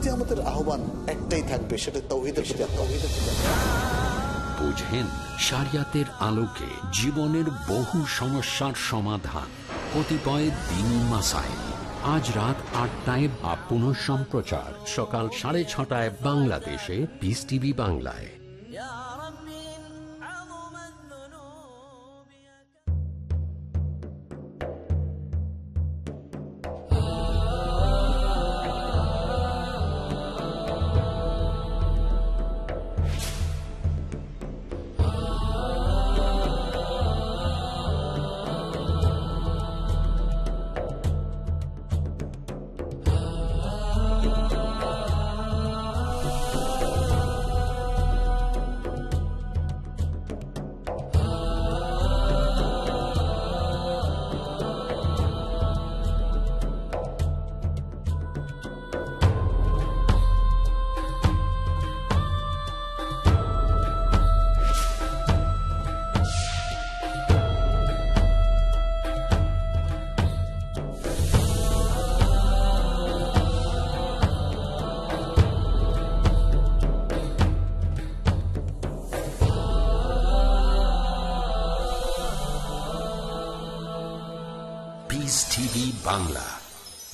প্রতি আমাদের আহ্বান একটাই থাকবে, সেটা তৌহিদের বুঝেন সারিয়াতের আলোকে জীবনের বহু সমস্যার সমাধান। কতিপয় দিনী মাসাইল আজ রাত আটটায় বা পুনঃ সম্প্রচার সকাল সাড়ে ছটায় বাংলাদেশে বিস টিভি বাংলায়।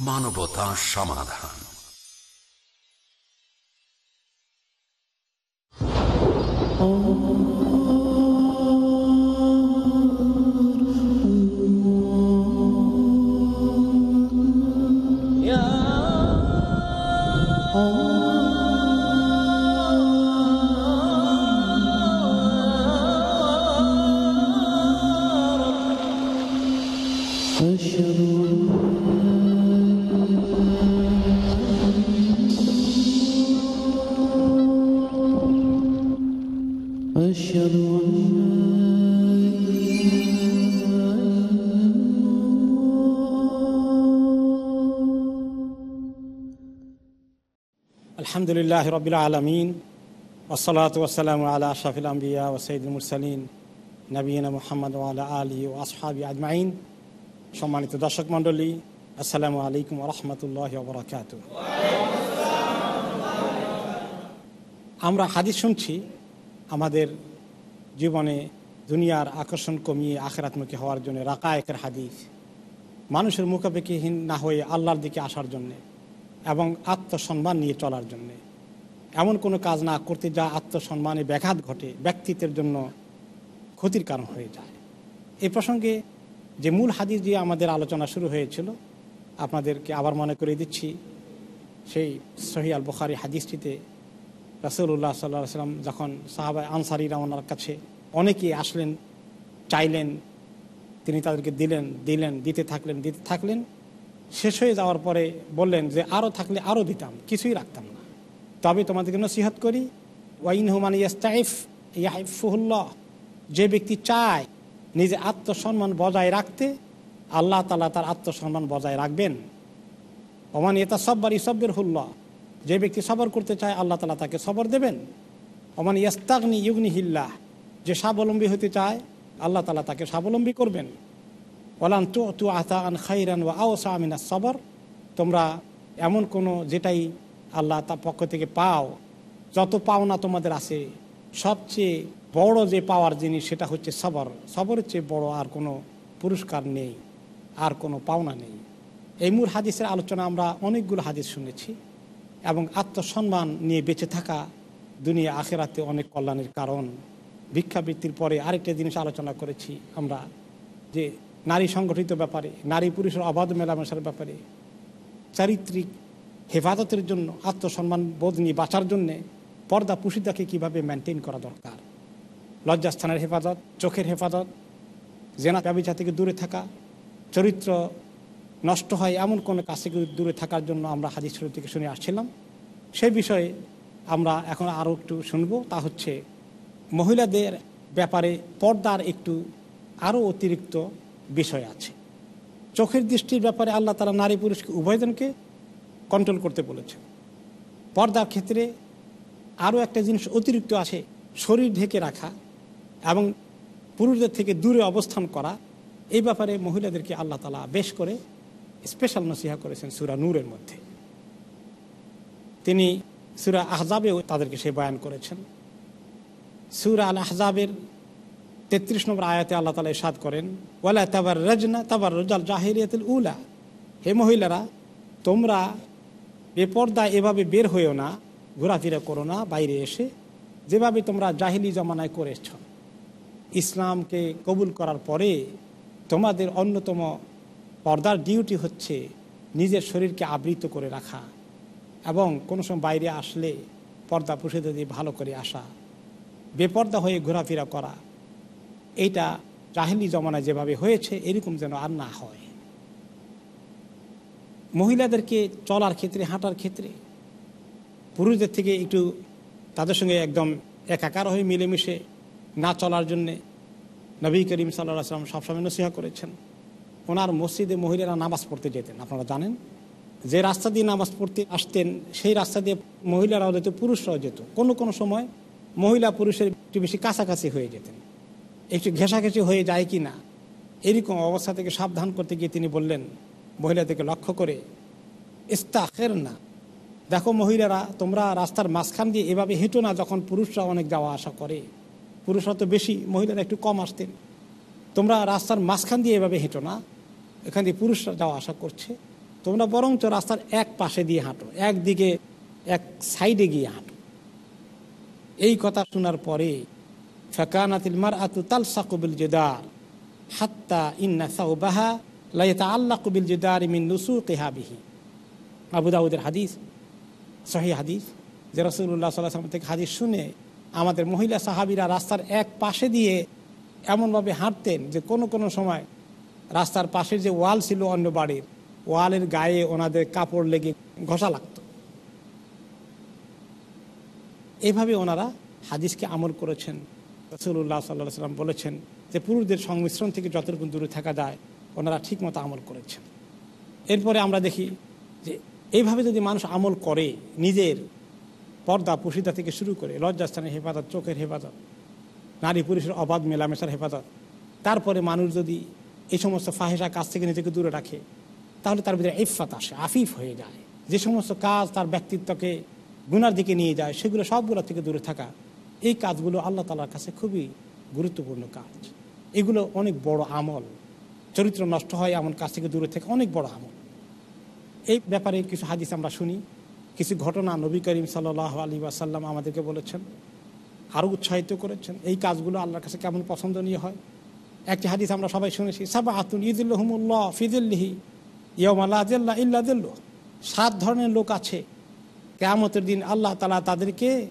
মানবতা সমাধান। আলহামদুলিল্লাহ রবিল আলমিন ওসলাত ওসালাম আল্লাহ শাফিল আম্বিয়া ওসঈদুল মুরসালিন নবীন মোহাম্মদ আল্লাহ আলী ও আসহাবি আজমাইন সম্মানিত দর্শক মণ্ডলী, আসসালামু আলাইকুম রহমতুল্লাহ বরাকাত আমরা হাদিস শুনছি, আমাদের জীবনে দুনিয়ার আকর্ষণ কমিয়ে আখেরাত্মুখী হওয়ার জন্য রাকায়কের হাদিস। মানুষের মুখাপেক্ষিহীন না হয়ে আল্লাহর দিকে আসার জন্যে। এবং আত্মসম্মান নিয়ে চলার জন্যে। এমন কোনো কাজ না করতে যা আত্মসম্মানে ব্যাঘাত ঘটে, ব্যক্তিত্বের জন্য ক্ষতির কারণ হয়ে যায়। এই প্রসঙ্গে যে মূল হাদিস দিয়ে আমাদের আলোচনা শুরু হয়েছিল, আপনাদেরকে আবার মনে করে দিচ্ছি, সেই সহি আল বুখারি হাদিসটিতে রাসুল্লাহ সাল্লাহ সাল্লাম যখন সাহাবা আনসারিরা ওনার কাছে অনেকেই আসলেন, চাইলেন, তিনি তাদেরকে দিলেন দিলেন, দিতে থাকলেন দিতে থাকলেন শেষ হয়ে যাওয়ার পরে বললেন যে আরও থাকলে আরও দিতাম, কিছুই রাখতাম না। তবে তোমাদেরকে নসিহত করি ওয়াইন হুমান ইয়াস্তাইফ ইয়াহিফুল্লাহ যে ব্যক্তি চায় নিজে আত্মসম্মান বজায় রাখতে, আল্লাহ তালা তার আত্মসম্মান বজায় রাখবেন। ওমান এটা সব্বার ইসব্বের হুল্লাহ যে ব্যক্তি সবর করতে চায়, আল্লাহ তালা তাকে সবর দেবেন। ওমান ইয়াস্তাগনি ইউগনি হিল্লাহ যে স্বাবলম্বী হতে চায়, আল্লাহ তালা তাকে স্বাবলম্বী করবেন। তু আতা আন খাইরান সবর। তোমরা এমন কোনো যেটাই আল্লাহ তার পক্ষ থেকে পাও, যত পাওনা তোমাদের আছে, সবচেয়ে বড় যে পাওয়ার জিনিস সেটা হচ্ছে সবর। সবরের চেয়ে বড় আর কোনো পুরস্কার নেই, আর কোনো পাওনা নেই। এই মূল হাদিসের আলোচনা আমরা অনেকগুলো হাদিস শুনেছি এবং আত্মসম্মান নিয়ে বেঁচে থাকা দুনিয়া আখেরাতে অনেক কল্যাণের কারণ। ভিক্ষাবৃত্তির পরে আরেকটা জিনিস আলোচনা করেছি আমরা, যে নারী সংগঠিত ব্যাপারে, নারী পুরুষের অবাধ মেলামেশার ব্যাপারে, চারিত্রিক হেফাজতের জন্য আত্মসম্মান বোধ নিয়ে বাঁচার জন্যে পর্দা পুষিদাকে কীভাবে মেনটেন করা দরকার? লজ্জাস্থানের হেফাজত, চোখের হেফাজত, জেনা ব্যবচা থেকে দূরে থাকা, চরিত্র নষ্ট হয় এমন কোনো কাজ থেকে দূরে থাকার জন্য আমরা হাদিস শরীফ থেকে শুনে আসছিলাম। সেই বিষয়ে আমরা এখন আরও একটু শুনব। তা হচ্ছে, মহিলাদের ব্যাপারে পর্দার একটু আরও অতিরিক্ত বিষয় আছে। চোখের দৃষ্টির ব্যাপারে আল্লাহ তালা নারী পুরুষকে, উভয়জনকে কন্ট্রোল করতে বলেছে পর্দার ক্ষেত্রে আরও একটা জিনিস অতিরিক্ত আছে, শরীর ঢেকে রাখা এবং পুরুষদের থেকে দূরে অবস্থান করা। এই ব্যাপারে মহিলাদেরকে আল্লাহ তালা বেশ করে স্পেশাল নসিহা করেছেন সুরা নূরের মধ্যে। তিনি সুরা আহজাবেও তাদেরকে সে বয়ান করেছেন। সুরা আল আহজাবের তেত্রিশ নম্বর আয়াতে আল্লাহ তালা ইসাদ করেন, ওয়ালা তাবার রজনা তাবার রোজাল জাহিরিয়াতুল উলা। হে মহিলারা, তোমরা বেপর্দা এভাবে বের হয়েও না, ঘোরাফেরা করো না, বাইরে এসে যেভাবে তোমরা জাহিলি জমানায় করেছ। ইসলামকে কবুল করার পরে তোমাদের অন্যতম পর্দার ডিউটি হচ্ছে নিজের শরীরকে আবৃত করে রাখা এবং কোনো সময় বাইরে আসলে পর্দা পুষে দিয়ে ভালো করে আসা, বেপর্দা হয়ে ঘোরাফেরা করা। এইটা জাহিলি জমানায় যেভাবে হয়েছে, এরকম যেন আর না হয়। মহিলাদেরকে চলার ক্ষেত্রে, হাঁটার ক্ষেত্রে, পুরুষদের থেকে একটু তাদের সঙ্গে একদম একাকার হয়ে মিলেমিশে না চলার জন্যে নবী করিম সাল্লাহ সাল্লাম সবসময় নসিহা করেছেন। ওনার মসজিদে মহিলারা নামাজ পড়তে যেতেন, আপনারা জানেন? যে রাস্তা দিয়ে নামাজ পড়তে আসতেন, সেই রাস্তা দিয়ে মহিলারাও যেত, পুরুষরাও যেত। কোনো কোনো সময় মহিলা পুরুষের একটু বেশি কাছাকাছি হয়ে যেতেন। একটু ঘেঁষাঘেঁষি হয়ে যায় কি না? এরকম অবস্থা থেকে সাবধান করতে গিয়ে তিনি বললেন, মহিলাদেরকে লক্ষ্য করে ইস্তাখের না দেখো মহিলারা, তোমরা রাস্তার মাঝখান দিয়ে এভাবে হেঁটো না যখন পুরুষরা অনেক যাওয়া আসা করে। পুরুষরা তো বেশি, মহিলারা একটু কম আসতেন। তোমরা রাস্তার মাঝখান দিয়ে এভাবে হেঁটো না, এখান দিয়ে পুরুষরা যাওয়া আসা করছে। তোমরা বরঞ্চ রাস্তার এক পাশে দিয়ে হাঁটো, একদিকে, এক সাইডে গিয়ে হাঁটো। এই কথা শোনার পরে ফেকানাতিল মার আতু তাল সাকুবিল জেদার হাত্তা ইন্না সাউবাহা লাইতা আল্লাহ কবিল জেদার মিন নুসু কেহাবিহি আবু দাউদের হাদিস সহি হাদিস যে রসুল্লাহ সাল্লাহ থেকে হাদিস শুনে আমাদের মহিলা সাহাবিরা রাস্তার এক পাশে দিয়ে এমনভাবে হাঁটতেন যে কোনো কোনো সময় রাস্তার পাশের যে ওয়াল ছিল অন্য বাড়ির ওয়ালের গায়ে ওনাদের কাপড় লেগে ঘষা লাগতো। এইভাবে ওনারা হাদিসকে আমল করেছেন। রসুল্লাহ সাল্লাহ সাল্লাম বলেছেন যে পুরুষদের সংমিশ্রণ থেকে যতটুকু দূরে থাকা যায়, ওনারা ঠিকমতো আমল করেছেন। এরপরে আমরা দেখি যে এইভাবে যদি মানুষ আমল করে, নিজের পর্দা পুষিদা থেকে শুরু করে, লজ্জাস্থানের হেফাজত, চোখের হেফাজত, নারী পুরুষের অবাধ মেলামেশার হেফাজত, তারপরে মানুষ যদি এই সমস্ত ফাহেসা কাজ থেকে নিজেকে দূরে রাখে, তাহলে তার ভিতরে ইফাত আসে, আফিফ হয়ে যায়। যে সমস্ত কাজ তার ব্যক্তিত্বকে গুনার দিকে নিয়ে যায়, সেগুলো সবগুলো থেকে দূরে থাকা এই কাজগুলো আল্লাহ তালার কাছে খুবই গুরুত্বপূর্ণ কাজ। এগুলো অনেক বড় আমল। চরিত্র নষ্ট হয় এমন কাজ থেকে দূরে থেকে অনেক বড় আমল। এই ব্যাপারে কিছু হাদিস আমরা শুনি। কিছু ঘটনা নবী করিম সাল্লাহ আলী আসাল্লাম আমাদেরকে বলেছেন আরও উৎসাহিত করেছেন, এই কাজগুলো আল্লাহর কাছে কেমন পছন্দনীয় হয়? একটি হাদিস আমরা সবাই শুনেছি সাবা আতুন ঈদুল্লাহমুল্লাহ ফিদুল্লিহি ইয়ম আল্লাহ ইল্লাদিল্ল সাত ধরনের লোক আছে। কেয়ামতের দিন আল্লাহ তালা তাদেরকে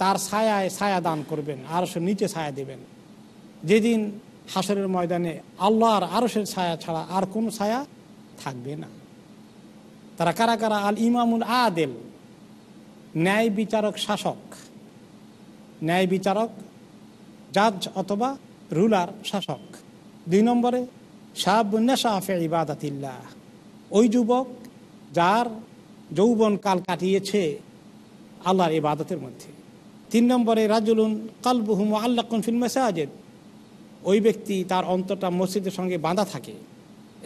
তার ছায়ায় ছায়া দান করবেন আরসের নিচে ছায়া দেবেন। যেদিন হাসরের ময়দানে আল্লাহর আরসের ছায়া ছাড়া আর কোনো ছায়া থাকবে না। তারা কারা কারা? আল ইমামুল আদেল, ন্যায় বিচারক শাসক। ন্যায় বিচারক, জাজ অথবা রুলার শাসক। দুই নম্বরে শাহাবুন্নাশাফে ইবাদাতিল্লাহ। ওই যুবক যার যৌবন কাল কাটিয়েছে আল্লাহর ইবাদতের মধ্যে। তিন নম্বরে, রাজুলুন কালবুহুম আল্লাহ ফিল মেসাজেদ। ওই ব্যক্তি তার অন্তরটা মসজিদের সঙ্গে বাঁধা থাকে।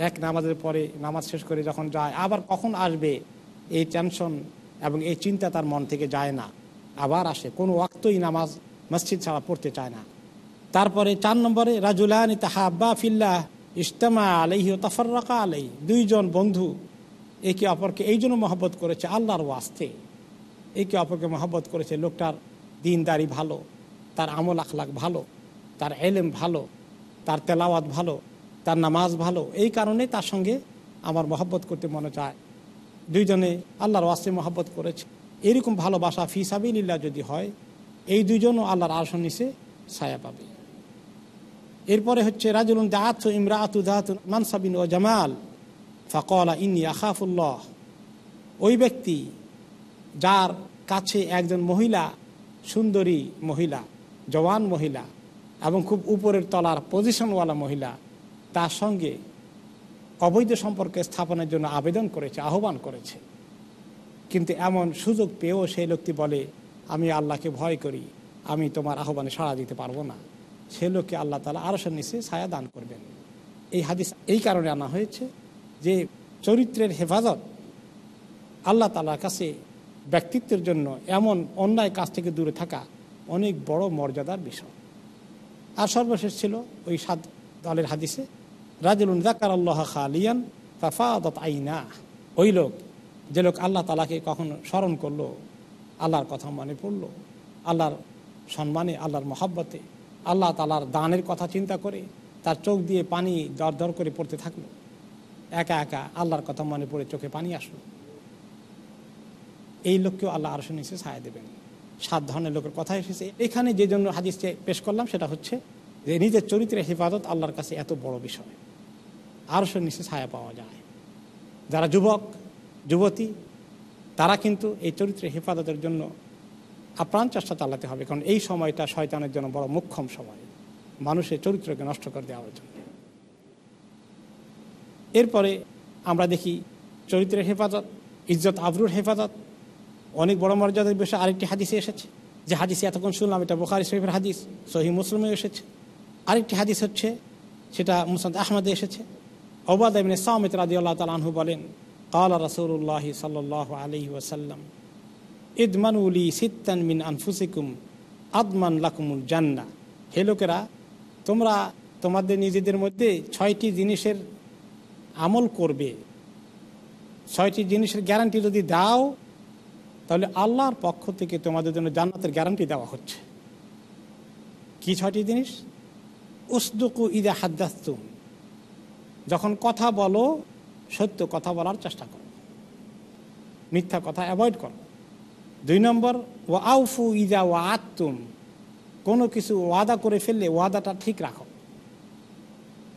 এক নামাজের পরে নামাজ শেষ করে যখন যায়, আবার কখন আসবে? এই টেনশন এবং এই চিন্তা তার মন থেকে যায় না। আবার আসে, কোনো ওয়াক্তই নামাজ মসজিদ ছাড়া পড়তে চায় না। তারপরে চার নম্বরে, রাজুলানি তাহাব্বা ফিল্লাহ ইস্তামা আলহি ও তাফার্রাকা আলাই দুইজন বন্ধু একে অপরকে এই জন্য মহব্বত করেছে আল্লাহর ওয়াস্তে। একে অপরকে মহব্বত করেছে লোকটার দিনদারি ভালো, তার আমল আখলাক ভালো, তার এলেম ভালো, তার তেলাওয়াত ভালো, তার নামাজ ভালো, এই কারণে তার সঙ্গে আমার মহব্বত করতে মনে চায়। দুইজনে আল্লাহর ওয়াস্তে মহব্বত করেছে। এরকম ভালোবাসা ফি সাবিল্লা যদি হয়, এই দুইজনও আল্লাহর আসন নিচে ছায়া পাবে। এরপরে হচ্ছে, রাজুলুন দাঁত ইমরাতু দাঁত মানসাবিন ও জামাল, ফকলা ইন্নি আখাফুল্লাহ। ওই ব্যক্তি, যার কাছে একজন মহিলা সুন্দরী মহিলা, জওয়ান মহিলা এবং খুব উপরের তলার পজিশনওয়ালা মহিলা তার সঙ্গে অবৈধ সম্পর্কে স্থাপনের জন্য আবেদন করেছে, আহ্বান করেছে। কিন্তু এমন সুযোগ পেয়েও সেই লোকটি বলে, আমি আল্লাহকে ভয় করি, আমি তোমার আহ্বানে সাড়া দিতে পারব না। সে লোককে আল্লাহ তালা আরও নিচে ছায়া দান করবেন। এই হাদিস এই কারণে আনা হয়েছে যে চরিত্রের হেফাজত আল্লাহ তালার কাছে ব্যক্তিত্বের জন্য এমন অন্যায় কাজ থেকে দূরে থাকা অনেক বড় মর্যাদার বিষয়। আর সর্বশেষ ছিল ওই সাত দলের হাদিসে, রাজুলুন জাকার আল্লাহ খালিয়ান তাফাদত আইনা ওই লোক, যে লোক আল্লাহ তালাকে কখন স্মরণ করল, আল্লাহর কথা মনে পড়ল, আল্লাহর সম্মানে, আল্লাহর মহাব্বতে, আল্লাহ তালার দানের কথা চিন্তা করে তার চোখ দিয়ে পানি দর দর করে পড়তে থাকল। একা একা আল্লাহর কথা মনে পড়ে চোখে পানি আসলো। এই লোককেও আল্লাহ আরশো নিচে ছায়া দেবেন। সাত ধরনের লোকের কথা এসেছে। এখানে যে জন্য হাদিসে পেশ করলাম, সেটা হচ্ছে যে নিজের চরিত্রের হেফাজত আল্লাহর কাছে এত বড় বিষয়। আরশো নিচে ছায়া পাওয়া যায়। যারা যুবক, যুবতী, তারা কিন্তু এই চরিত্রের হেফাজতের জন্য আপ্রাণ চেষ্টা চালাতে হবে। কারণ এই সময়টা শয়তানের জন্য বড় মুখ্যম সময়। মানুষের চরিত্রকে নষ্ট করে দেওয়ার জন্য। এরপরে আমরা দেখি চরিত্রের হেফাজত, ইজ্জত, আবরুর হেফাজত অনেক বড় মর্যাদার বিষয়ে আরেকটি হাদিসে এসেছে। যে হাদিসে এতক্ষণ শুনলাম, এটা বোখারি শরীফের হাদিস সহি মুসলিমে এসেছে। আরেকটি হাদিস হচ্ছে, সেটা মুসাদ আহমদে এসেছে। ওবাদ ইবনে সামিত রাদি আল্লাহ তালহু বলেন, কাল রসুল্লাহ সাল্লাহ আলি ওয়াসাল্লাম ইদমানুলি সিত্তান মিন আনফুসিকুম, আদমান লাকুমুল জান্না। হে লোকেরা, তোমরা তোমাদের নিজেদের মধ্যে ছয়টি জিনিসের আমল করবে। ছয়টি জিনিসের গ্যারান্টি যদি দাও তাহলে আল্লাহর পক্ষ থেকে তোমাদের জন্য জান্নাতের গ্যারান্টি দেওয়া হচ্ছে। কি ছয়টি জিনিস? উসদুকু ইদা হাদ্দাস্তুম যখন কথা বলো, সত্য কথা বলার চেষ্টা করো। মিথ্যা কথা অ্যাভয়েড করো। দুই নম্বর ও আউফু ইদা ও আত্তুম। কোনো কিছু ওয়াদা করে ফেললে ওয়াদাটা ঠিক রাখো।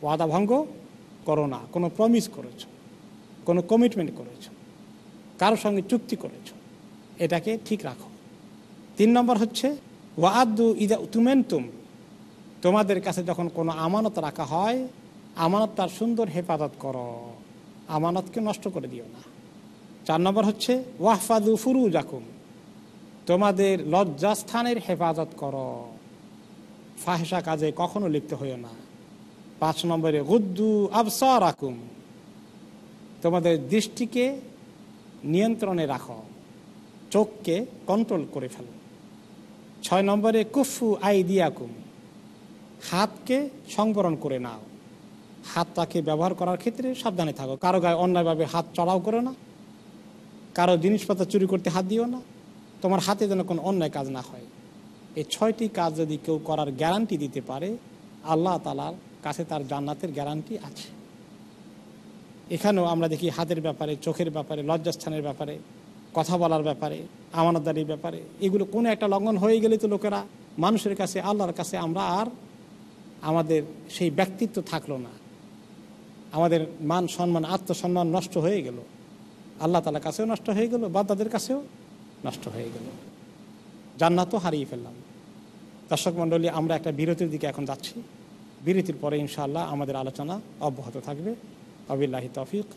ওয়াদা ভঙ্গ করো না। কোনো প্রমিস করেছ, কোনো কমিটমেন্ট করেছ কারোর সঙ্গে চুক্তি করেছ। এটাকে ঠিক রাখো। তিন নম্বর হচ্ছে ওয়াদু ইদা তুমেন্তুম তোমাদের কাছে যখন কোনো আমানত রাখা হয়, আমানত তার সুন্দর হেফাজত করো। আমানতকে নষ্ট করে দিও না। চার নম্বর হচ্ছে ওয়াহফাদু ফুরু জাকুম তোমাদের লজ্জাস্থানের হেফাজত করো। ফাহেসা কাজে কখনো লিপ্ত হইও না। পাঁচ নম্বরে, গুদ্দু আবসর রাকুম তোমাদের দৃষ্টিকে নিয়ন্ত্রণে রাখো। চোখকে কন্ট্রোল করে ফেলো। ছয় নম্বরে, কুফু আই দিয়াকুম হাতকে সংবরণ করে নাও। হাতটাকে ব্যবহার করার ক্ষেত্রে সাবধানে থাকো। কারও গায়ে অন্যায়ভাবে হাত চড়াও করো না। কারও জিনিসপত্র চুরি করতে হাত দিও না। তোমার হাতে যেন কোনো অন্যায় কাজ না হয়। এই ছয়টি কাজ যদি কেউ করার গ্যারান্টি দিতে পারে, আল্লাহ তালার কাছে তার জান্নাতের গ্যারান্টি আছে। এখানেও আমরা দেখি হাতের ব্যাপারে, চোখের ব্যাপারে, লজ্জাস্থানের ব্যাপারে কথা বলার ব্যাপারে, আমানতদারির ব্যাপারে, এগুলো কোনো একটা লঙ্ঘন হয়ে গেলে তো লোকেরা মানুষের কাছে, আল্লাহর কাছে আমরা আর আমাদের সেই ব্যক্তিত্ব থাকল না। আমাদের মান সম্মান, আত্মসম্মান নষ্ট হয়ে গেল। আল্লাহ তালার কাছেও নষ্ট হয়ে গেল বা তাদের কাছেও নষ্ট হয়ে গেল। জান্নাতও হারিয়ে ফেললাম। দর্শক মণ্ডলী, আমরা একটা বিরতির দিকে এখন যাচ্ছি। বিরতির পরে ইনশাআল্লাহ আমাদের আলোচনা অব্যাহত থাকবে। আবিল্লাহি তফিক।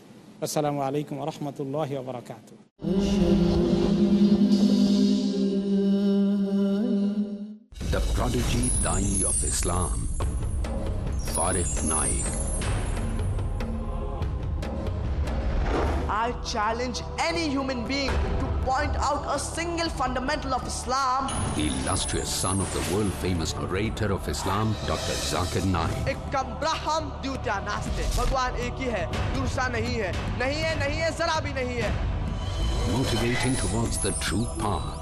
السلام عليكم ورحمة الله وبركاته The Prodigy Dai of Islam Farif Naik I challenge any human being point out a single fundamental of Islam. The illustrious son of the world-famous orator of Islam, Dr. Zakir Naik. Ikkam braham dutya naaste. Bhagwan ek hi hai, dursa nahi hai. Nahi hai, nahi hai, zara bhi nahi hai. Motivating towards the true path.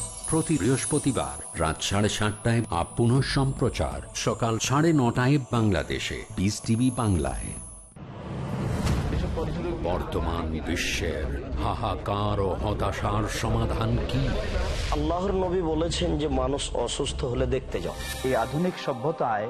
প্রতি বৃহস্পতিবার রাত সাড়ে সাতটায় up পুনঃ সম্প্রচার। সকাল সাড়ে নটায় বাংলাদেশে। বিস টিভি বাংলায়। বর্তমান বিশ্বের হাহাকার ও হতাশার সমাধান কি? আল্লাহর নবী বলেছেন যে মানুষ অসুস্থ হলে দেখতে যাও। এই আধুনিক সভ্যতায়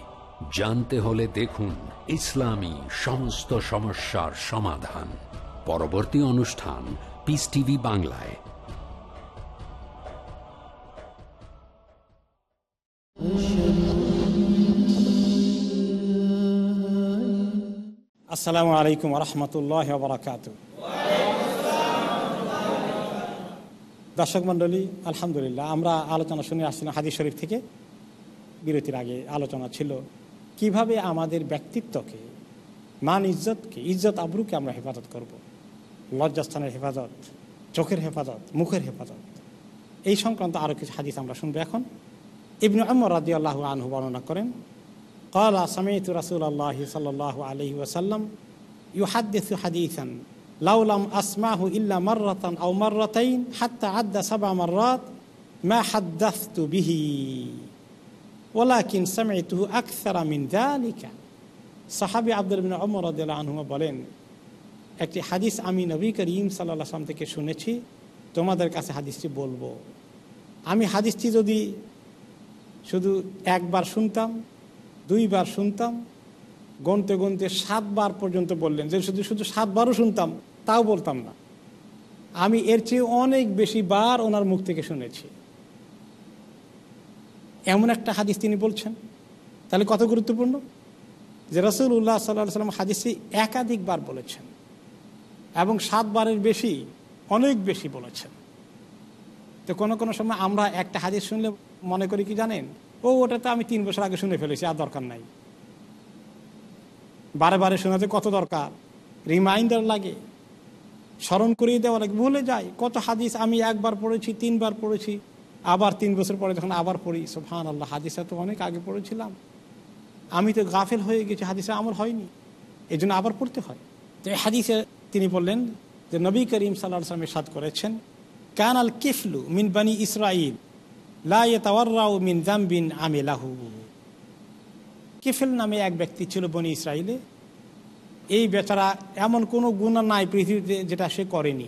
জানতে হলে দেখুন ইসলামী সমস্ত সমস্যার সমাধান। পরবর্তী অনুষ্ঠান পিস টিভি বাংলায়। আসসালামু আলাইকুম রহমতুল্লাহ বরাকাত দর্শক মণ্ডলী, আলহামদুলিল্লাহ, আমরা আলোচনা শুনে আসছিলাম হাদিস শরীফ থেকে। বিরতির আগে আলোচনা ছিল কীভাবে আমাদের ব্যক্তিত্বকে, মান ইজ্জতকে, ইজ্জত আবরুকে আমরা হেফাজত করব। লজ্জাস্থানের হেফাজত, চোখের হেফাজত, মুখের হেফাজত? এই সংক্রান্ত আরও কিছু হাদিস আমরা শুনব এখন। ইবনু আমর রাজি আল্লাহ আনহু বর্ণনা করেন কলা সামিত রাসুল আল্লাহ সাল্লাহ আলহি ওসাল্লাম ইউ হাদ্দেসু হাদিসান লাউলাম আসমাহু ইল্লা মার্রাতান আউ মার্রাতাইন হাত্তা আদ্দা সাবা মার্রাত মা হাদ্দাস্তু বিহী। ওলাকিন সামিতুহু আকসারামিন দালিকা সাহাবি আব্দুল বিন অমর আনহুমা বলেন, একটি হাদিস আমি নবী করিম সাল্লাহ আসলাম থেকে শুনেছি, তোমাদের কাছে হাদিসটি বলব। আমি হাদিসটি যদি শুধু একবার শুনতাম, দুইবার শুনতাম, গনতে গনতে সাতবার পর্যন্ত বললেন যে শুধু শুধু সাতবারও শুনতাম, তাও বলতাম না। আমি এর চেয়ে অনেক বেশি বার ওনার মুখ থেকে শুনেছি। এমন একটা হাদিস তিনি বলছেন। তাহলে কত গুরুত্বপূর্ণ? যে রসুল উল্লাহ সাল্লাহ সাল্লাম হাদিসটি একাধিকবার বলেছেন এবং সাতবারের বেশি, অনেক বেশি বলেছেন। তো কোনো কোনো সময় আমরা একটা হাদিস শুনলে মনে করি কি জানেন? ও, ওটা তো আমি তিন বছর আগে শুনে ফেলেছি, আর দরকার নাই। বারে বারে শোনাতে কত দরকার? রিমাইন্ডার লাগে, স্মরণ করিয়ে দেওয়া লাগে, ভুলে যায় কত হাদিস আমি একবার পড়েছি, তিনবার পড়েছি আবার তিন বছর পরে যখন আবার পড়ি সোফান আল্লাহ হাদিসা তো অনেক আগে পড়েছিলাম। আমি তো গাফেল হয়ে গেছি, হাদিসা আমার হয়নি। এই জন্য আবার পড়তে হয়। তো এই হাদিসে তিনি বললেন যে, নবী করিম সাল্লাহ সালামের সাদ করেছেন কান আল কিফলু মিন বানি ইসরাইল লাউ মিন জাম্বিন আমিলাহু। কিফেল নামে এক ব্যক্তি ছিল বনি ইসরায়েলে এই বেচারা এমন কোনো গুণা নাই পৃথিবীতে যেটা সে করেনি।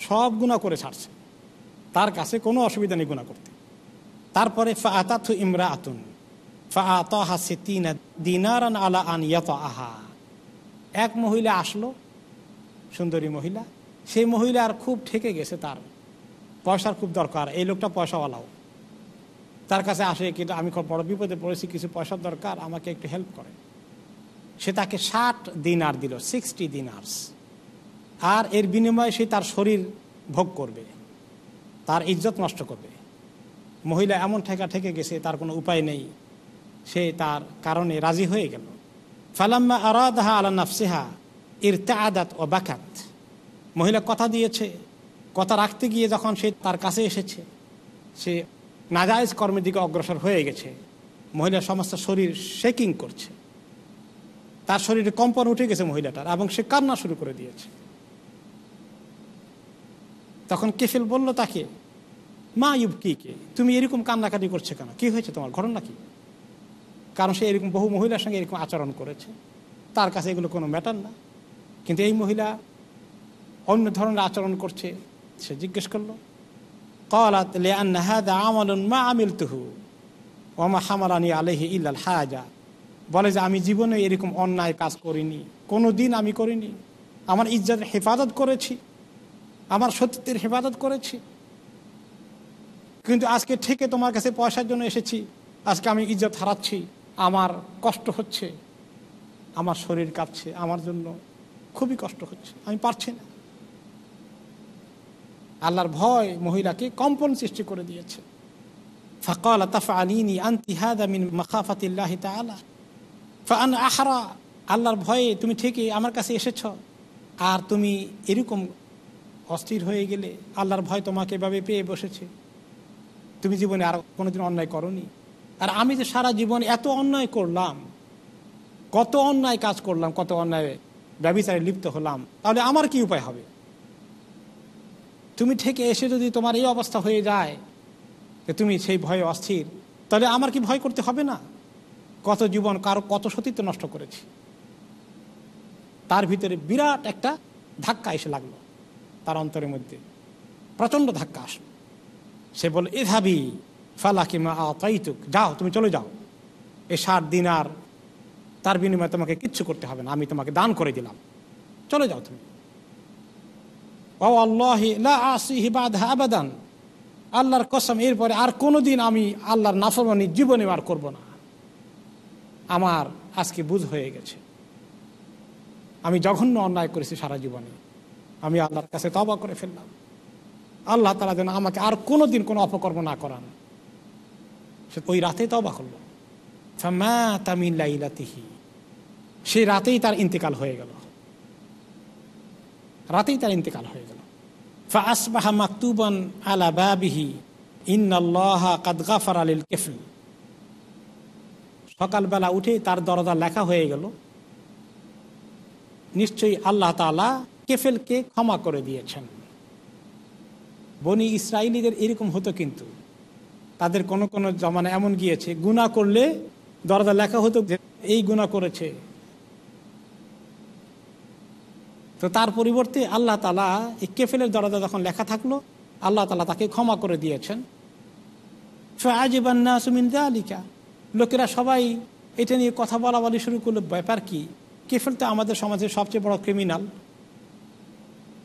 সব গুণা করে ছাড়ছে। তার কাছে কোনো অসুবিধা নেই গুণা করতে। তারপরে ফা আতাথু ইমরা আতুন ফা আতাহা সে তিন দিনারান আলা আন ইয়াত আহা এক মহিলা আসলো, সুন্দরী মহিলা। সেই মহিলা আর খুব ঠেকে গেছে তার। পয়সার খুব দরকার, এই লোকটা পয়সাওয়ালাও। তার কাছে আসে, কিন্তু আমি খুব বড় বিপদে পড়েছি, কিছু পয়সার দরকার, আমাকে একটু হেল্প করে। সে তাকে ষাট দিনার দিল সিক্সটি দিনার্স আর এর বিনিময়ে সে তার শরীর ভোগ করবে। তার ইজ্জত নষ্ট করবে। মহিলা এমন ঠেকা ঠেকে গেছে, তার কোনো উপায় নেই। সে তার কারণে রাজি হয়ে গেল। ফালাম্মা আরাদাহা আলা নাফসিহা ইরতে আদাত ও বাকাত। মহিলা কথা দিয়েছে, কথা রাখতে গিয়ে যখন সে তার কাছে এসেছে, সে নাজায়জ কর্মের দিকে অগ্রসর হয়ে গেছে। মহিলার সমস্ত শরীর শেকিং করছে। তার শরীরে কম্পন উঠে গেছে মহিলাটার এবং সে কান্না শুরু করে দিয়েছে। তখন কেফিল বলল তাকে, মা ইউব কে কে তুমি এরকম কান্নাকাটি করছে কেন? কি হয়েছে তোমার? ঘটনা কি? কারণ সে এরকম বহু মহিলার সঙ্গে এরকম আচরণ করেছে। তার কাছে এগুলো কোনো ম্যাটার না। কিন্তু এই মহিলা অন্য ধরনের আচরণ করছে, সে জিজ্ঞেস করল, কলাত মা আমিল তুহু ওমা হামালানি আলহি ইল্লাল হাজা। বলে যে, আমি জীবনে এরকম অন্যায় কাজ করিনি কোনো দিন আমি করিনি। আমার ইজ্জতের হেফাজত করেছি। আমার সত্যের হেফাজত করেছি। কিন্তু আজকে ঠেকে তোমার কাছে পয়সার জন্য এসেছি। আজকে আমি ইজ্জত হারাচ্ছি। আমার কষ্ট হচ্ছে। আমার শরীর কাঁপছে। আমার জন্য খুবই কষ্ট হচ্ছে। আমি পারছি না। আল্লাহর ভয় মহিলাকে কম্পন সৃষ্টি করে দিয়েছে। ফকাল তাফা আলিনী আন্তি হাদা মিন মখাফাতিল্লাহ তালা ফান আহরা আল্লাহর ভয়ে তুমি ঠিকই আমার কাছে এসেছ। আর তুমি এরকম অস্থির হয়ে গেলে আল্লাহর ভয় তোমাকে এভাবে পেয়ে বসেছে। তুমি জীবনে আর কোনোদিন অন্যায় করনি। আর আমি যে সারা জীবন এত অন্যায় করলাম, কত অন্যায় কাজ করলাম, কত অন্যায় ব্যবচারে লিপ্ত হলাম, তাহলে আমার কি উপায় হবে? তুমি থেকে এসে যদি তোমার এই অবস্থা হয়ে যায় যে তুমি সেই ভয়ে অস্থির, তাহলে আমার কি ভয় করতে হবে না? কত জীবন কারও কত সতীত্ব নষ্ট করেছি। তার ভিতরে বিরাট একটা ধাক্কা এসে লাগল। তার অন্তরের মধ্যে। প্রচণ্ড ধাক্কা আসলো। সে বলে এ ভাবি ফালাকি মা তাইতুক যাও, তুমি চলে যাও। এ ষাট দিন আর তার বিনিময়ে তোমাকে কিচ্ছু করতে হবে না। আমি তোমাকে দান করে দিলাম। চলে যাও তুমি। ও আল্লাহ আবাদান। আল্লাহর কসম, এরপরে আর কোনো দিন আমি আল্লাহর নাফরমানি জীবনে আর করব না। আমার আজকে বুঝ হয়ে গেছে। আমি জঘন্য অন্যায় করেছি সারা জীবনে। আমি আল্লাহর কাছে তবা করে ফেললাম। আল্লাহ তালা যেন আমাকে আর কোনো দিন কোনো অপকর্ম না করান। সে ওই রাতে তবা করল। তামিল্লাইলাতিহি সেই রাতেই তার ইন্তেকাল হয়ে গেল। রাতেই তার ইন্তেকাল হয়ে গেল। ফাসবাহা মাকতুবান আলা বাবিহি। ইন্নাল্লাহ আলিল সকালবেলা উঠে তার দরজা লেখা হয়ে গেল। নিশ্চয়ই আল্লাহ তালা কেফেলকে ক্ষমা করে দিয়েছেন। বনি ইসরায়েলিদের এরকম হতো কিন্তু। তাদের কোনো কোনো জমানা এমন গিয়েছে গুণা করলে দরজা লেখা হতো যে এই গুণা করেছে। তো তার পরিবর্তে আল্লাহ তালা এই কেফেলের দরজা যখন লেখা থাকল, আল্লাহ তালা তাকে ক্ষমা করে দিয়েছেন। আজীবান্না সুমিন্দা আলিকা লোকেরা সবাই এটা নিয়ে কথা বলা বলি শুরু করল, ব্যাপার কি? কেফেল তো আমাদের সমাজের সবচেয়ে বড় ক্রিমিনাল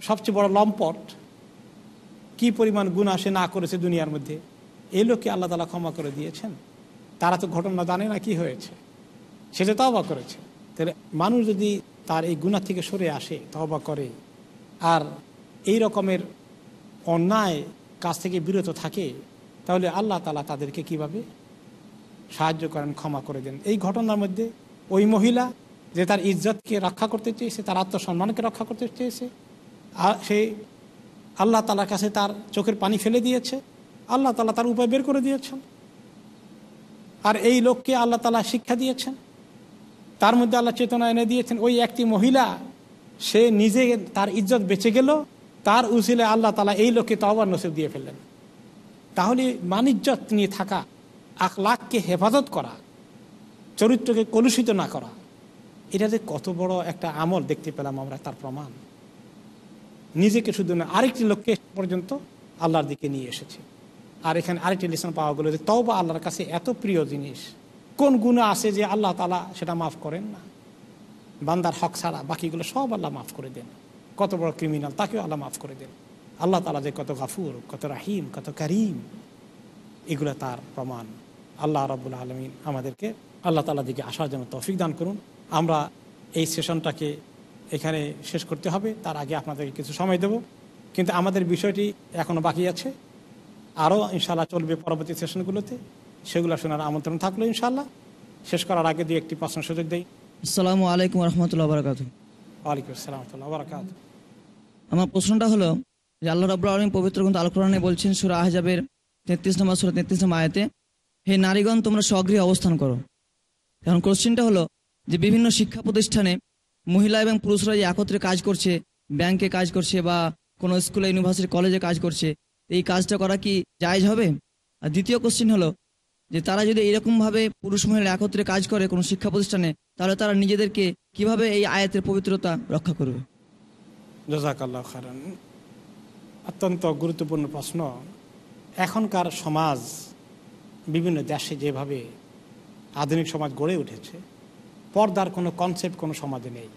সবচেয়ে বড় লম্পট, কি পরিমাণ গুণ আসে না করেছে দুনিয়ার মধ্যে এই লোককে আল্লাহ তালা ক্ষমা করে দিয়েছেন। তারা তো ঘটনা জানে না কি হয়েছে। সেটা তবা করেছে। তাহলে মানুষ যদি তার এই গুণা থেকে সরে আসে তবা করে, আর এই রকমের অন্যায় কাজ থেকে বিরত থাকে, তাহলে আল্লাহ তালা তাদেরকে কীভাবে সাহায্য করেন, ক্ষমা করে দেন। এই ঘটনার মধ্যে ওই মহিলা যে তার ইজ্জতকে রক্ষা করতে চেয়েছে, তার আত্মসম্মানকে রক্ষা করতে চেয়েছে সে আল্লাহ তালার কাছে তার চোখের পানি ফেলে দিয়েছে। আল্লাহ তালা তার উপায় বের করে দিয়েছেন। আর এই লোককে আল্লাহ তালা শিক্ষা দিয়েছেন। তার মধ্যে আল্লাহ চেতনা এনে দিয়েছেন, ওই একটি মহিলা, সে নিজে তার ইজ্জত বেঁচে গেল, তার উচিলে আল্লাহ তালা এই লোককে তহবার নসিব দিয়ে ফেললেন। তাহলে মানিজ্জত নিয়ে থাকা, আখলাখকে হেফাজত করা, চরিত্রকে কলুষিত না করা, এটা যে কত বড় একটা আমল দেখতে পেলাম আমরা, তার প্রমাণ। নিজেকে শুধু না, আরেকটি লোককে পর্যন্ত আল্লাহর দিকে নিয়ে এসেছে। আর এখানে আরেকটি লেসন পাওয়া গেলো যে, তওবা আল্লাহর কাছে এত প্রিয় জিনিস। কোন গুণা আছে যে আল্লাহ তালা সেটা মাফ করেন না? বান্দার হক ছাড়া বাকিগুলো সব আল্লাহ মাফ করে দেন। কত বড় ক্রিমিনাল তাকেও আল্লাহ মাফ করে দেন। আল্লাহ তালা যে কত গাফুর, কত রাহিম, কত করিম, এগুলো তার প্রমাণ। আল্লাহ রব্বুল আলমিন আমাদেরকে আল্লাহ তালা দিকে আসার জন্য তৌফিক দান করুন। আমরা এই সেশনটাকে এখানে শেষ করতে হবে তার আগে আপনাদেরকে কিছু সময় দেব। কিন্তু আমাদের বিষয়টি এখনও বাকি আছে। আরও ইনশাল্লাহ চলবে পরবর্তী সেশনগুলোতে। সেগুলো শোনার আমন্ত্রণ থাকল ইনশাল্লাহ শেষ করার আগে দিয়ে একটি প্রশ্ন সুযোগ দেই। আসসালামু আলাইকুম রহমতুল্লাহ বারকাত ওয়ালাইকুম আসসালাম বারাকাত আমার প্রশ্নটা হলো যে আল্লাহ রব্বুল আলম পবিত্র গ্রন্থ আল কোরআনে বলছেন সুরা আহজাবের তেত্রিশ নম্বর সুরা তেত্রিশ নম্বর আয়াতে হে নারীগণ তোমরা স্বগৃহে অবস্থান করো। এখন কোশ্চেনটা হলো যে বিভিন্ন শিক্ষা প্রতিষ্ঠানে মহিলা এবং পুরুষরা যে একত্রে কাজ করছে, ব্যাংকে কাজ করছে বা কোনো স্কুলে, ইউনিভার্সিটি, কলেজে কাজ করছে। এই কাজটা করা কি জায়জ হবে? আর দ্বিতীয় কোশ্চেন হলো যে তারা যদি এরকমভাবে পুরুষ মহিলা একত্রে কাজ করে কোনো শিক্ষা প্রতিষ্ঠানে, তাহলে তারা নিজেদেরকে কীভাবে এই আয়াতের পবিত্রতা রক্ষা করবে? অত্যন্ত গুরুত্বপূর্ণ প্রশ্ন। এখনকার সমাজ বিভিন্ন দেশে যেভাবে আধুনিক সমাজ গড়ে উঠেছে পর্দার কোনো কনসেপ্ট কোনো সমাজে নেই।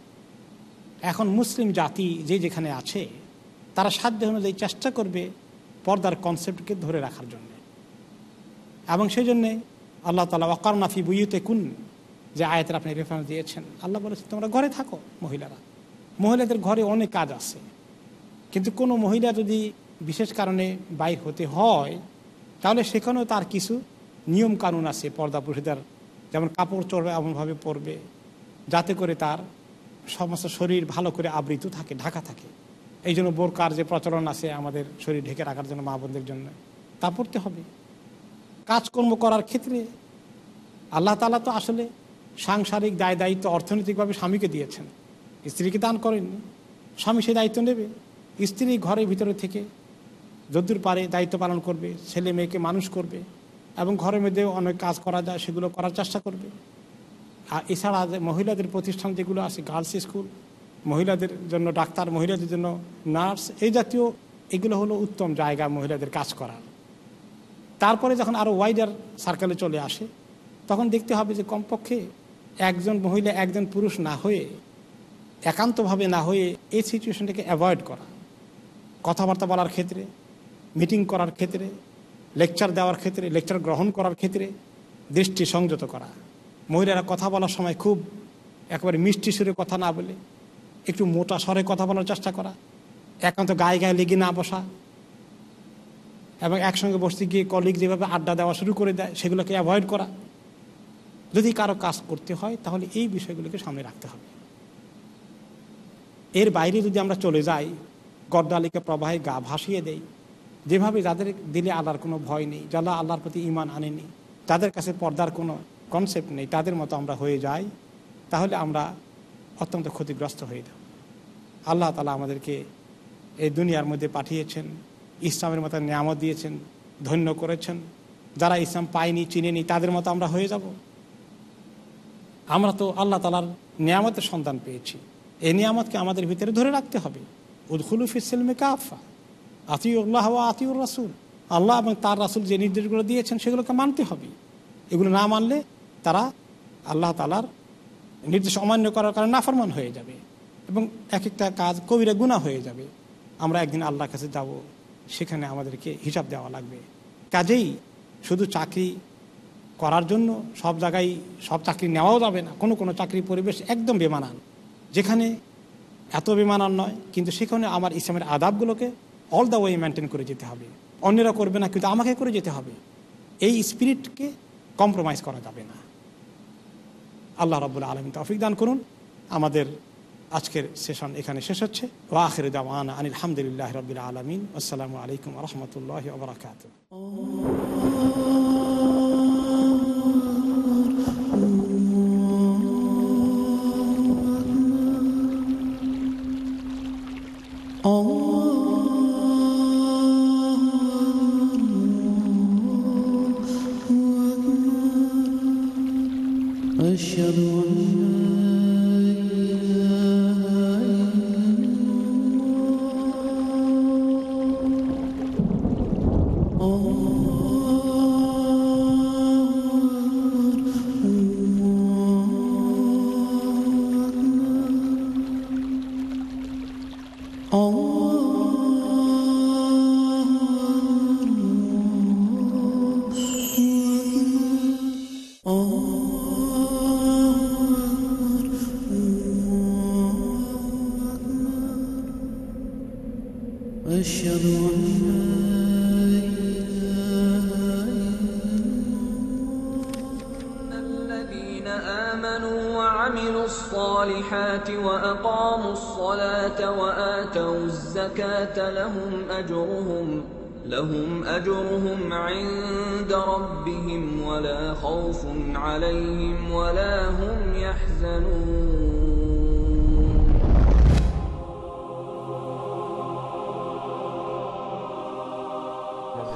এখন মুসলিম জাতি যে যেখানে আছে, তারা সাধ্য অনুযায়ী চেষ্টা করবে পর্দার কনসেপ্টকে ধরে রাখার জন্য। এবং সেই জন্যে আল্লাহ তালা ওয়াকারনাফি বুইতে কুন যে আয়তের আপনি রেফারেন্স দিয়েছেন, আল্লাহ বলেছে, তোমরা ঘরে থাকো মহিলারা। মহিলাদের ঘরে অনেক কাজ আছে। কিন্তু কোনো মহিলা যদি বিশেষ কারণে বাইর হতে হয়, তাহলে সেখানেও তার কিছু নিয়ম কানুন আছে পর্দা পুরুষদের যেমন কাপড় চড়বে, এমনভাবে পরবে, যাতে করে তার সমস্ত শরীর ভালো করে আবৃত থাকে, ঢাকা থাকে। এই জন্য বোরকার যে প্রচলন আছে আমাদের শরীর ঢেকে রাখার জন্য মা বোনদের জন্য, তা পড়তে হবে। কাজকর্ম করার ক্ষেত্রে আল্লাহ তালা তো আসলে সাংসারিক দায় দায়িত্ব অর্থনৈতিকভাবে স্বামীকে দিয়েছেন। স্ত্রীকে দান করেননি, স্বামী সে দায়িত্ব নেবে। স্ত্রী ঘরের ভিতরে থেকে যদ্দূর পারে দায়িত্ব পালন করবে, ছেলে মেয়েকে মানুষ করবে এবং ঘরের মধ্যে অনেক কাজ করা যায়, সেগুলো করার চেষ্টা করবে। আর এছাড়া যে মহিলাদের প্রতিষ্ঠান যেগুলো আছে গার্লস স্কুল মহিলাদের জন্য ডাক্তার, মহিলাদের জন্য নার্স এই জাতীয় এগুলো হলো উত্তম জায়গা মহিলাদের কাজ করার। তারপরে যখন আরও ওয়াইডার সার্কেলে চলে আসে, তখন দেখতে হবে যে কমপক্ষে একজন মহিলা, একজন পুরুষ না হয়ে, একান্তভাবে না হয়ে এই সিচুয়েশনটাকে অ্যাভয়েড করা। কথাবার্তা বলার ক্ষেত্রে মিটিং করার ক্ষেত্রে লেকচার দেওয়ার ক্ষেত্রে লেকচার গ্রহণ করার ক্ষেত্রে দৃষ্টি সংযত করা। মহিলারা কথা বলার সময় খুব একেবারে মিষ্টি সুরে কথা না বলে, একটু মোটা স্বরে কথা বলার চেষ্টা করা, একান্ত গায়ে গায়ে লেগে না বসা, এবং একসঙ্গে বসতে গিয়ে কলিগ যেভাবে আড্ডা দেওয়া শুরু করে দেয়, সেগুলোকে অ্যাভয়েড করা। যদি কারও কাজ করতে হয়, তাহলে এই বিষয়গুলোকে সামনে রাখতে হবে। এর বাইরে যদি আমরা চলে যাই গড্ডালিকে প্রবাহে গা ভাসিয়ে দেই যেভাবে যাদের দিলে আল্লাহর কোনো ভয় নেই, যারা আল্লাহর প্রতি ইমান আনেনি তাদের কাছে পর্দার কোনো কনসেপ্ট নেই, তাদের মতো আমরা হয়ে যাই, তাহলে আমরা অত্যন্ত ক্ষতিগ্রস্ত হয়ে যাব। আল্লাহ তালা আমাদেরকে এই দুনিয়ার মধ্যে পাঠিয়েছেন, ইসলামের মতো নিয়ামত দিয়েছেন, ধন্য করেছেন। যারা ইসলাম পায়নি, চিনেনি, তাদের মতো আমরা হয়ে যাব। আমরা তো আল্লাহ তালার নিয়ামতের সন্ধান পেয়েছি। এই নিয়ামতকে আমাদের ভিতরে ধরে রাখতে হবে। উদ্খুলুফ ইসলামে কাফা। আতিউল্লাহ আতিউর রাসুল। আল্লাহ এবং তার রাসুল যে নির্দেশগুলো দিয়েছেন, সেগুলোকে মানতে হবে। এগুলো না মানলে তারা আল্লাহ তালার নির্দেশ অমান্য করার কারণে নাফরমান হয়ে যাবে এবং এক একটা কাজ কবিরা গুণা হয়ে যাবে। আমরা একদিন আল্লাহর কাছে যাব, সেখানে আমাদেরকে হিসাব দেওয়া লাগবে। কাজেই শুধু চাকরি করার জন্য সব জায়গায় সব চাকরি নেওয়াও যাবে না, কোনো কোনো চাকরি পরিবেশ একদম বেমানান। যেখানে এত বেমানান নয়, কিন্তু সেখানে আমার ইসলামের আদাবগুলোকে অল দ্য ওয়ে মেনটেন করে যেতে হবে। অন্যরা করবে না, কিন্তু আমাকে করে যেতে হবে। এই স্পিরিটকে কম্প্রোমাইজ করা যাবে না। আল্লাহ রবুল্লা আলমিন তফিক দান করুন। আমাদের আজকের সেশন এখানে শেষ হচ্ছে। ও দাওয়ান আনিল আলহামদুলিল্লাহ রবিল আলমিন। আসসালামু আলাইকুম রহমতুল্লাহ ওবরাকাত أشهد أن الذين آمنوا وعملوا الصالحات وأقاموا الصلاة وآتوا الزكاة لهم أجرهم لهم أجرهم عند ربهم ولا خوف عليهم ولا هم يحزنون.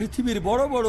পৃথিবীর বড় বড়